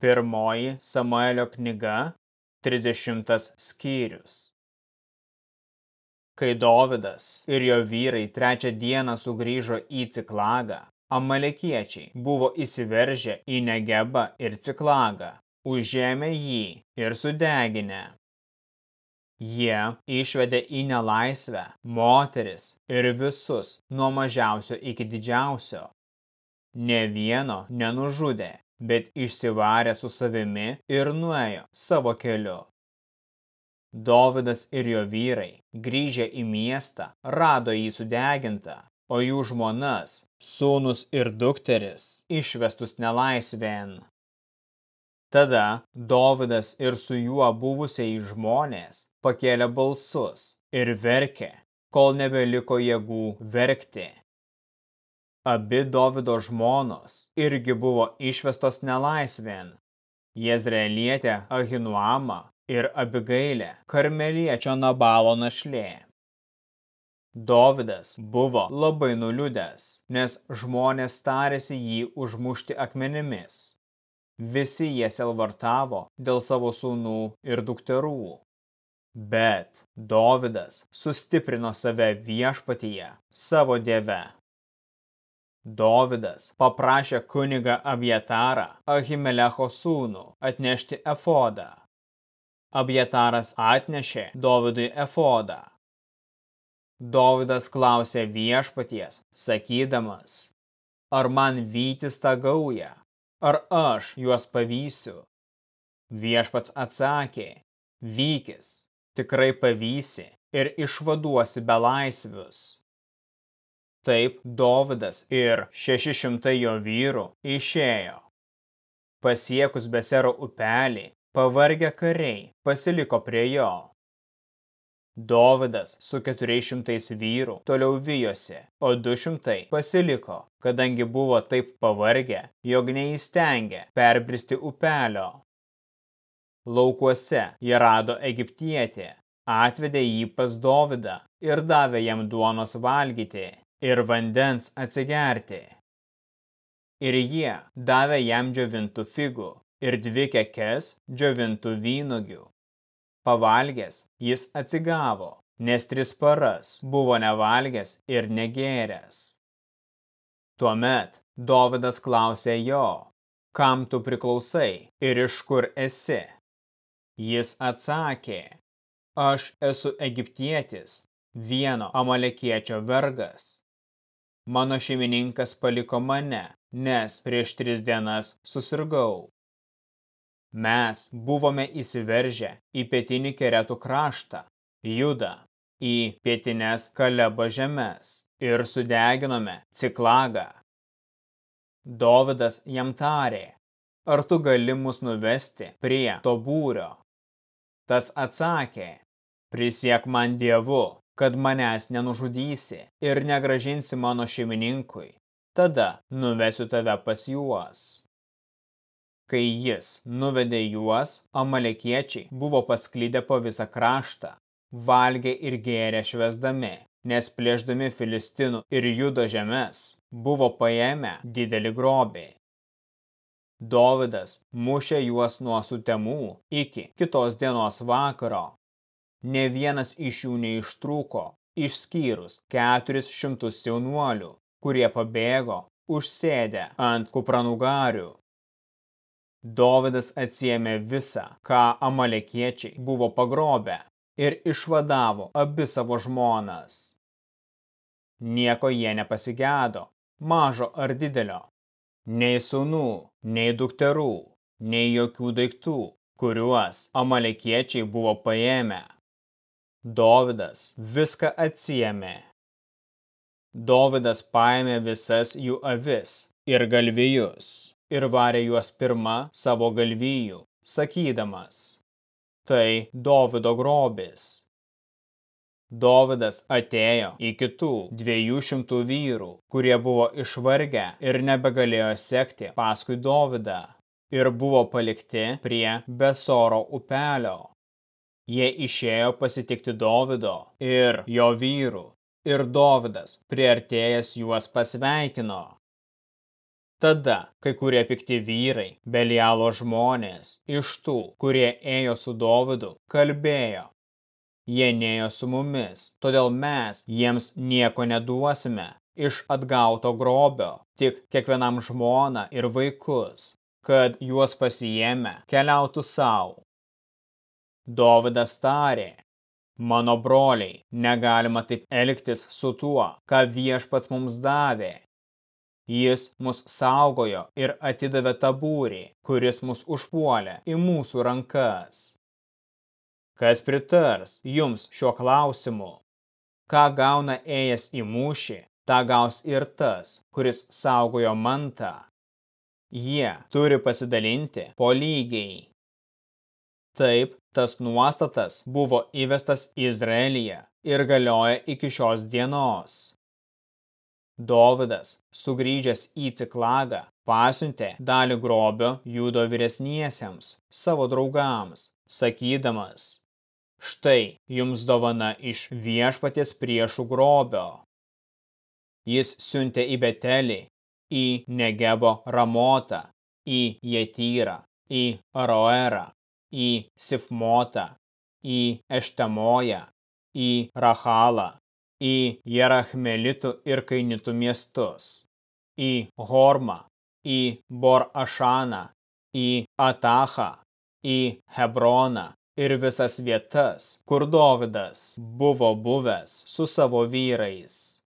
Pirmoji Samuelio knyga, 30 skyrius. Kai Dovidas ir jo vyrai trečią dieną sugrįžo į Ciklagą, amalekiečiai buvo įsiveržę į Negebą ir Ciklagą, užėmė jį ir sudeginę. Jie išvedė į nelaisvę moteris ir visus nuo mažiausio iki didžiausio. Ne vieno nenužudė, bet išsivarė su savimi ir nuėjo savo keliu. Dovidas ir jo vyrai, grįžę į miestą, rado jį sudegintą, o jų žmonas, sūnus ir dukteris išvestus nelaisvėn. Tada Dovidas ir su juo buvusiai žmonės pakėlė balsus ir verkė, kol nebeliko jėgų verkti. Abi Dovido žmonos irgi buvo išvestos nelaisvėn. Jezreelietė Ahinuama ir Abigailė karmeliečio Nabalo našlė. Dovidas buvo labai nuliūdęs, nes žmonės tarėsi jį užmušti akmenimis. Visi jie selvartavo dėl savo sūnų ir dukterų. Bet Dovidas sustiprino save viešpatyje, savo dieve. Dovidas paprašė kunigą Abjatarą, Ahimelecho sūnų, atnešti efodą. Abjataras atnešė Dovidui efodą. Dovidas klausė viešpaties, sakydamas, ar man vytis tą gaują, ar aš juos pavysiu. Viešpats atsakė, vykis, tikrai pavysi ir išvaduosi belaisvius. Taip Dovidas ir 600 jo vyrų išėjo. Pasiekus Besero upelį, pavargę kariai pasiliko prie jo. Dovidas su 400 vyrų toliau vyjosi, o 200 pasiliko, kadangi buvo taip pavargę, jog neįstengė perbristi upelio. Laukuose jie rado egiptietį, atvedė jį pas Dovidą ir davė jam duonos valgyti ir vandens atsigerti. Ir jie davė jam džiovintų figų ir dvi kekes džiovintų vynogių. Pavalgęs jis atsigavo, nes tris paras buvo nevalgęs ir negėręs. Tuomet Dovidas klausė jo, kam tu priklausai ir iš kur esi. Jis atsakė, aš esu egiptietis, vieno amalekiečio vergas. Mano šeimininkas paliko mane, nes prieš tris dienas susirgau. Mes buvome įsiveržę į pietinį keretų kraštą, Judą, į pietinės Kalebo žemės ir sudeginome Ciklagą. Dovidas jam tarė, ar tu gali mus nuvesti prie to būrio? Tas atsakė, prisiek man dievu, kad manęs nenužudysi ir negražinsi mano šeimininkui, tada nuvesiu tave pas juos. Kai jis nuvedė juos, amalekiečiai buvo pasklydę po visą kraštą, valgė ir gėrė švesdami, nes plėždami Filistinų ir Judo žemės buvo paėmę didelį grobį. Dovidas mušė juos nuo sutemų iki kitos dienos vakaro, Ne vienas iš jų neištrūko, išskyrus keturis šimtus jaunuolių, kurie pabėgo, užsėdę ant kupranugarių. Dovidas atsiemė visą, ką amalekiečiai buvo pagrobę ir išvadavo abi savo žmonas. Nieko jie nepasigedo, mažo ar didelio, nei sūnų, nei dukterų, nei jokių daiktų, kuriuos amalekiečiai buvo paėmę. Dovidas viską atsiemė. Dovidas paėmė visas jų avis ir galvijus ir varė juos pirma savo galvijų, sakydamas, tai Dovido grobis. Dovidas atėjo į kitų dviejų šimtų vyrų, kurie buvo išvargę ir nebegalėjo sekti paskui Dovidą ir buvo palikti prie Besoro upelio. Jie išėjo pasitikti Dovido ir jo vyrų, ir Dovidas priartėjęs juos pasveikino. Tada kai kurie pikti vyrai, Belialo žmonės, iš tų, kurie ėjo su Dovidu, kalbėjo. Jie nėjo su mumis, todėl mes jiems nieko neduosime iš atgauto grobio, tik kiekvienam žmoną ir vaikus, kad juos pasijėmę keliautų savo. Dovidas tarė, mano broliai, negalima taip elgtis su tuo, ką viešpats mums davė Jis mus saugojo ir atidavė tabūrį, kuris mus užpuolė į mūsų rankas. Kas pritars jums šiuo klausimu? Ką gauna ėjęs į mūšį, tą gaus ir tas, kuris saugojo mantą. Jie turi pasidalinti po lygiai. Taip, tas nuostatas buvo įvestas Izraelyje ir galioja iki šios dienos. Dovidas, sugrįžęs į Ciklagą, pasiuntė dalį grobio judo vyresniesiems, savo draugams, sakydamas, štai jums dovana iš viešpaties priešų grobio. Jis siuntė į Betelį, į Negebo Ramotą, į Jetyrą, į Aroerą, į Sifmotą, į Eštemoją, į Rachalą, į Jerachmelitų ir Kainitų miestus, į Hormą, į Bor Ašaną, į Atachą, į Hebroną ir visas vietas, kur Dovidas buvo buvęs su savo vyrais.